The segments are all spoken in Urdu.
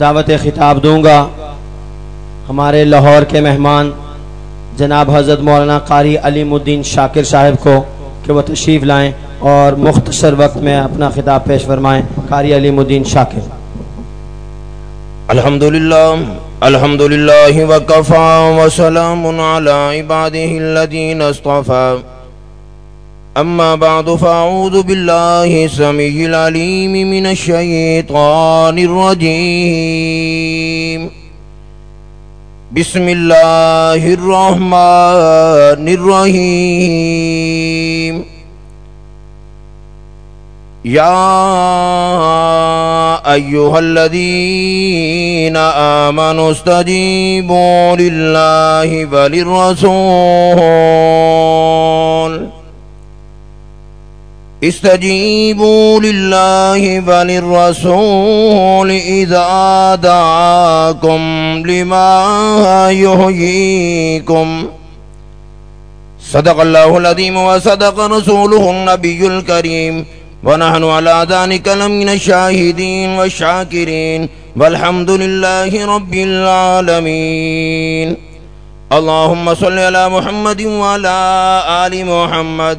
دعوت خطاب دوں گا۔ ہمارے لاہور کے مہمان جناب حضرت مولانا قاری علیم الدین شاکر صاحب کو کہ وہ تشریف لائیں اور مختصر وقت میں اپنا خطاب پیش فرمائیں۔ قاری علیم الدین شاکر۔ الحمد لله الحمد وسلام على عباده الذين اصطفى أما بعد فأعوذ بالله السميع العليم من الشيطان الرجيم. بسم الله الرحمن الرحيم. يا أيها الذين آمنوا استجيبوا لله وللرسول. استجيبوا لله وللرسول إذا دعاكم لما يحييكم صدق الله العظيم وصدق رسوله النبي الكريم ونحن على ذلك لمن الشاهدين والشاكرين والحمد لله رب العالمين اللهم صل على محمد وعلى آل محمد.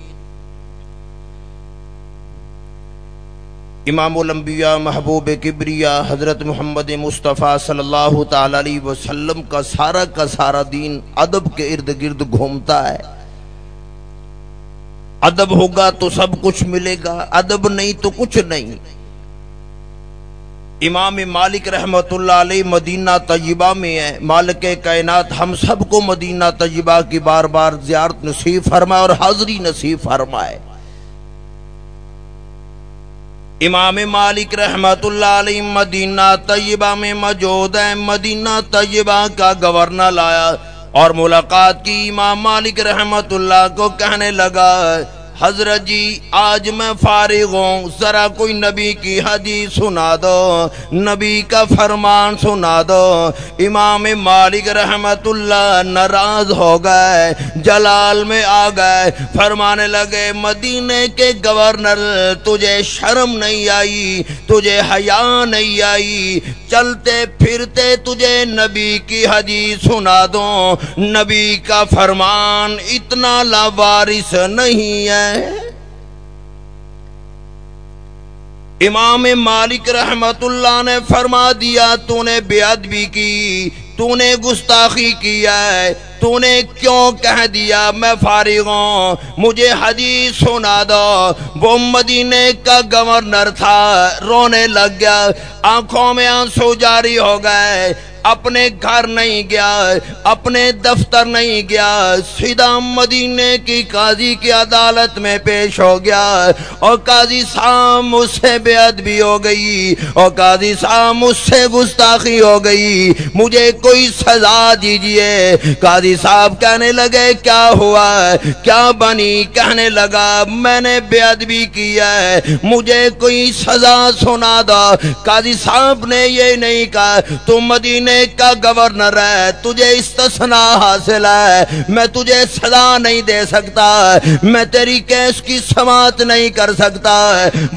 امام الانبیاء محبوب کبریا حضرت محمد مصطفیٰ صلی اللہ تعالی علیہ وسلم کا سارا کا سارا دین ادب کے ارد گرد گھومتا ہے۔ ادب ہوگا تو سب کچھ ملے گا، ادب نہیں تو کچھ نہیں۔ امام مالک رحمت اللہ علیہ مدینہ طیبہ میں ہے مالک کائنات ہم سب کو مدینہ طیبہ کی بار بار زیارت نصیب فرمائے اور حاضری نصیب فرمائے۔ امام مالک رحمت اللہ علیہ مدینہ طیبہ میں موجود ہے مدینہ طیبہ کا گورنر لایا اور ملاقات کی۔ امام مالک رحمت اللہ کو کہنے لگا حضرت جی آج میں فارغ ہوں، ذرا کوئی نبی کی حدیث سنا دو۔ نبی کا فرمان سنا دو۔ امام مالک رحمت اللہ ناراض ہو گئے، جلال میں آ گئے۔ فرمانے لگے، مدینے کے گورنر، تجھے شرم نہیں آئی، تجھے حیا نہیں آئی۔ چلتے پھرتے تجھے نبی کی حدیث سنا دو۔ نبی کا فرمان اتنا لاوارث نہیں ہے۔ امام مالک رحمت اللہ نے فرما دیا تو نے بے ادبی کی تو نے گستاخی کیا ہے تو نے کیوں کہہ دیا میں فارغ ہوں مجھے حدیث سنا دو، وہ مدینے کا گورنر تھا، رونے لگ گیا، آنکھوں میں آنسو جاری ہو گئے۔ اپنے گھر نہیں گیا، اپنے دفتر نہیں گیا، سیدھا مدینے کی قاضی کی عدالت میں پیش ہو گیا۔ اور قاضی صاحب مجھ سے بے ادبی ہو گئی، اور قاضی صاحب مجھ سے گستاخی ہو گئی۔ مجھے کوئی سزا دیجیے۔ قاضی صاحب کہنے لگے، کیا ہوا؟ کیا بنی؟ کہنے لگا، میں نے بے ادبی کیا ہے، مجھے کوئی سزا سنا دو۔ قاضی صاحب نے یہ نہیں کہا، تم مدینے کا گورنر ہے، تجھے استثناء حاصل ہے۔ میں تجھے سزا نہیں دے سکتا، میں تیری کیس کی سماعت نہیں کر سکتا۔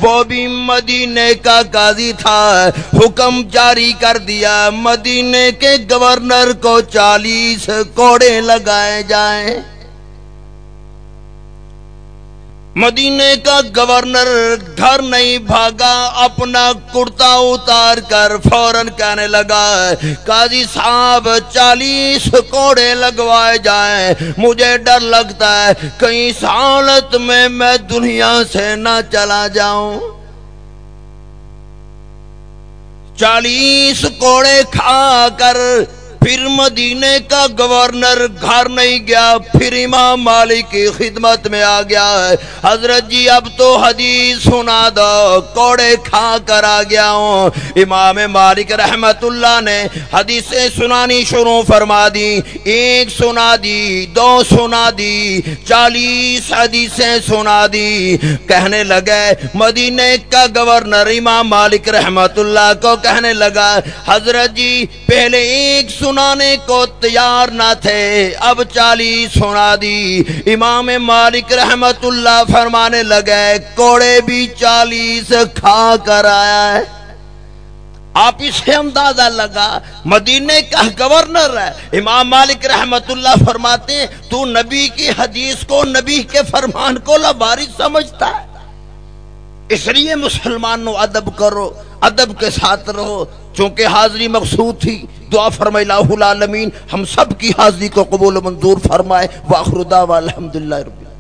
وہ بھی مدینے کا قاضی تھا، حکم جاری کر دیا۔ مدینے کے گورنر کو چالیس کوڑے لگائے جائیں۔ مدینے کا گورنر گھر نہیں بھاگا، اپنا کرتا اتار کر فوراً کہنے لگا، قاضی صاحب چالیس کوڑے لگوائے جائیں۔ مجھے ڈر لگتا ہے کئی سالت میں میں دنیا سے نہ چلا جاؤں۔ چالیس کوڑے کھا کر پھر مدینے کا گورنر گھر نہیں گیا، پھر امام مالک کی خدمت میں آ گیا۔ ہے حضرت جی اب تو حدیث سنا دو، کوڑے کھا کر آ گیا ہوں۔ امام مالک رحمت اللہ نے حدیثیں سنانی شروع فرما دی، ایک سنا دی، دو سنا دی، چالیس حدیثیں سنا دی۔ کہنے لگے، مدینے کا گورنر امام مالک رحمت اللہ کو کہنے لگا، حضرت جی پہلے ایک سنانے کو تیار نہ تھے۔ اب چالیس سنا دی۔ امام مالک رحمت اللہ فرمانے لگے، کوڑے بھی چالیس کھا کر آیا ہے۔ آپ اسے اندازہ لگا، مدینے کا گورنر ہے۔ امام مالک رحمت اللہ فرماتے ہیں، تو نبی کی حدیث کو، نبی کے فرمان کو لباری سمجھتا ہے۔ اس لیے مسلمانوں ادب کرو، ادب کے ساتھ رہو۔ چونکہ حاضری مقصود تھی دعا فرمائے العالمین، ہم سب کی حاضری کو قبول و منظور فرمائے۔ واخر دعوا الحمدللہ رب